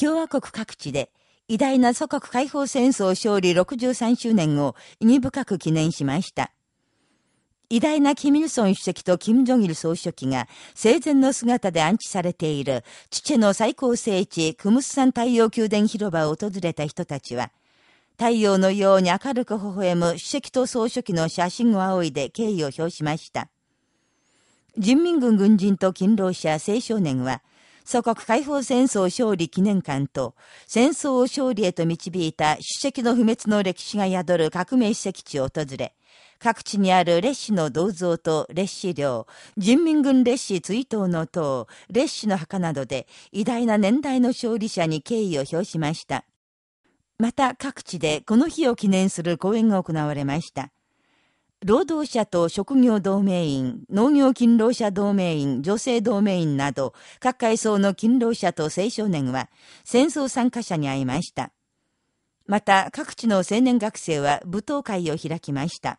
共和国各地で偉大な祖国解放戦争勝利63周年を意義深く記念しました。偉大なキミルソン主席とキム・ジョギル総書記が生前の姿で安置されている父の最高聖地クムスサン太陽宮殿広場を訪れた人たちは、太陽のように明るく微笑む主席と総書記の写真を仰いで敬意を表しました。人民軍軍人と勤労者青少年は、祖国解放戦争勝利記念館と、戦争を勝利へと導いた主席の不滅の歴史が宿る革命史跡地を訪れ、各地にある列士の銅像と列士寮、人民軍列士追悼の塔、列士の墓などで偉大な年代の勝利者に敬意を表しました。また各地でこの日を記念する講演が行われました。労働者と職業同盟員、農業勤労者同盟員、女性同盟員など、各階層の勤労者と青少年は、戦争参加者に会いました。また、各地の青年学生は舞踏会を開きました。